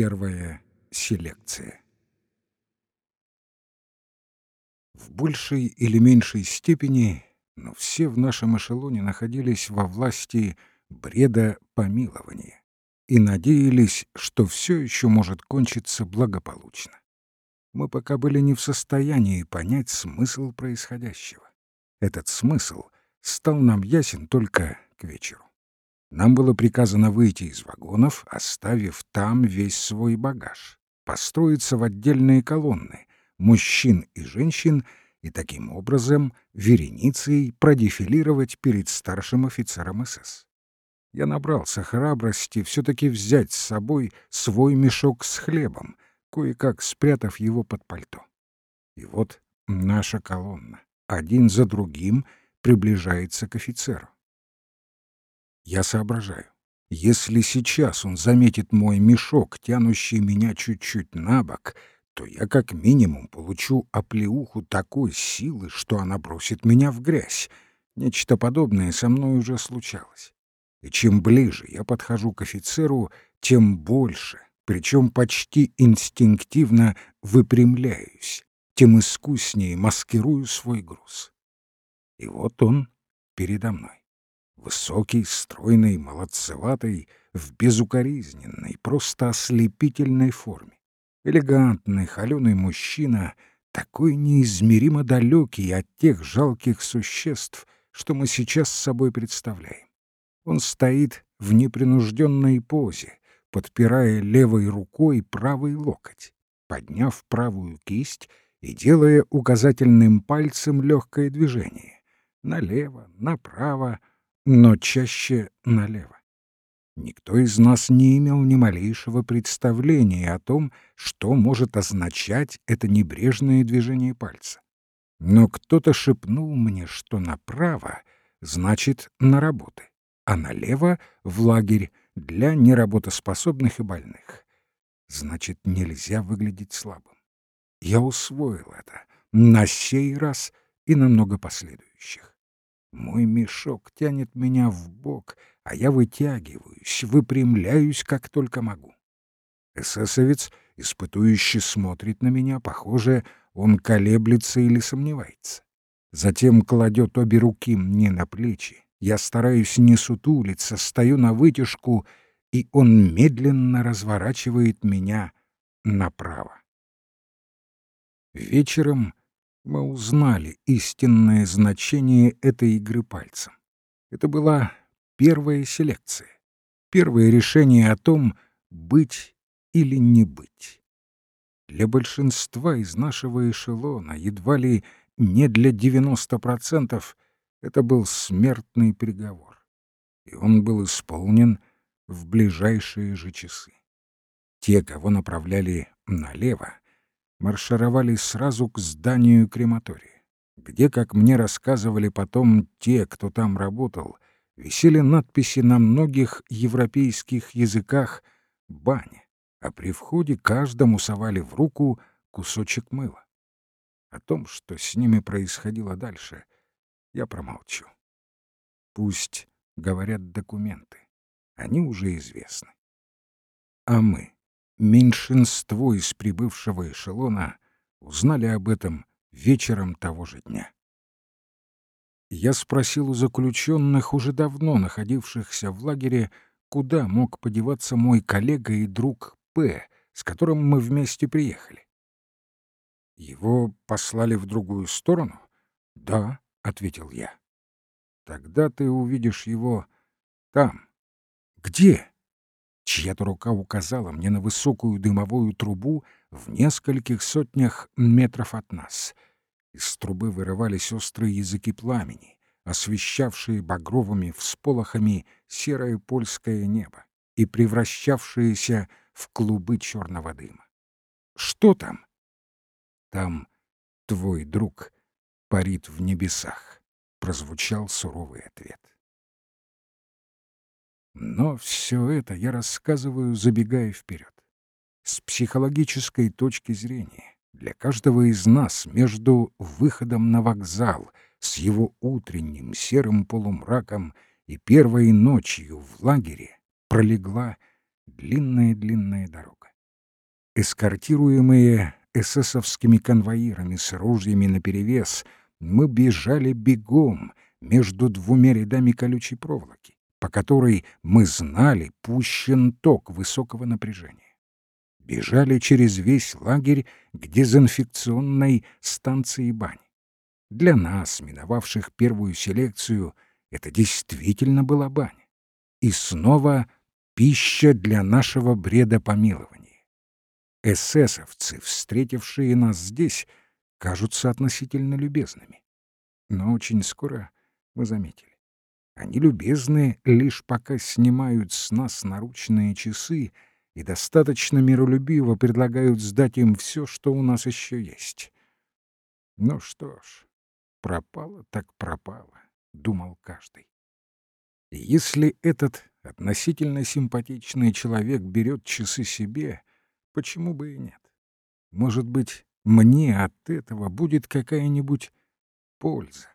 Первая селекция. В большей или меньшей степени, но все в нашем эшелоне находились во власти бреда помилования и надеялись, что все еще может кончиться благополучно. Мы пока были не в состоянии понять смысл происходящего. Этот смысл стал нам ясен только к вечеру. Нам было приказано выйти из вагонов, оставив там весь свой багаж, построиться в отдельные колонны, мужчин и женщин, и таким образом вереницей продефилировать перед старшим офицером СС. Я набрался храбрости все-таки взять с собой свой мешок с хлебом, кое-как спрятав его под пальто. И вот наша колонна, один за другим, приближается к офицеру. Я соображаю. Если сейчас он заметит мой мешок, тянущий меня чуть-чуть на бок, то я как минимум получу оплеуху такой силы, что она бросит меня в грязь. Нечто подобное со мной уже случалось. И чем ближе я подхожу к офицеру, тем больше, причем почти инстинктивно выпрямляюсь, тем искуснее маскирую свой груз. И вот он передо мной. Высокий, стройный, молодцеватый, в безукоризненной, просто ослепительной форме. Элегантный, холеный мужчина, такой неизмеримо далекий от тех жалких существ, что мы сейчас с собой представляем. Он стоит в непринужденной позе, подпирая левой рукой правый локоть, подняв правую кисть и делая указательным пальцем легкое движение. Налево, направо, но чаще налево. Никто из нас не имел ни малейшего представления о том, что может означать это небрежное движение пальца. Но кто-то шепнул мне, что направо значит на работы, а налево — в лагерь для неработоспособных и больных. Значит, нельзя выглядеть слабым. Я усвоил это на сей раз и на много последующих. Мой мешок тянет меня в бок, а я вытягиваюсь, выпрямляюсь, как только могу. Эсэсовец, испытующий, смотрит на меня, похоже, он колеблется или сомневается. Затем кладет обе руки мне на плечи. Я стараюсь не сутулиться, стою на вытяжку, и он медленно разворачивает меня направо. Вечером мы узнали истинное значение этой игры пальцем. Это была первая селекция, первое решение о том, быть или не быть. Для большинства из нашего эшелона, едва ли не для 90%, это был смертный приговор. И он был исполнен в ближайшие же часы. Те, кого направляли налево, маршировали сразу к зданию крематория, где, как мне рассказывали потом те, кто там работал, висели надписи на многих европейских языках «баня», а при входе каждому совали в руку кусочек мыла. О том, что с ними происходило дальше, я промолчу. Пусть говорят документы, они уже известны. А мы? Меньшинство из прибывшего эшелона узнали об этом вечером того же дня. Я спросил у заключенных, уже давно находившихся в лагере, куда мог подеваться мой коллега и друг П., с которым мы вместе приехали. «Его послали в другую сторону?» «Да», — ответил я. «Тогда ты увидишь его там». «Где?» Чья-то рука указала мне на высокую дымовую трубу в нескольких сотнях метров от нас. Из трубы вырывались острые языки пламени, освещавшие багровыми всполохами серое польское небо и превращавшиеся в клубы черного дыма. «Что там?» «Там твой друг парит в небесах», — прозвучал суровый ответ. Но все это я рассказываю, забегая вперед. С психологической точки зрения, для каждого из нас между выходом на вокзал с его утренним серым полумраком и первой ночью в лагере пролегла длинная-длинная дорога. Эскортируемые эсэсовскими конвоирами с ружьями наперевес, мы бежали бегом между двумя рядами колючей проволоки, по которой мы знали пущен ток высокого напряжения. Бежали через весь лагерь к дезинфекционной станции бани. Для нас, миновавших первую селекцию, это действительно была баня. И снова пища для нашего бреда помилования. Эсэсовцы, встретившие нас здесь, кажутся относительно любезными. Но очень скоро мы заметили. Они любезны лишь пока снимают с нас наручные часы и достаточно миролюбиво предлагают сдать им все, что у нас еще есть. Ну что ж, пропало так пропало, — думал каждый. И если этот относительно симпатичный человек берет часы себе, Почему бы и нет? Может быть, мне от этого будет какая-нибудь польза.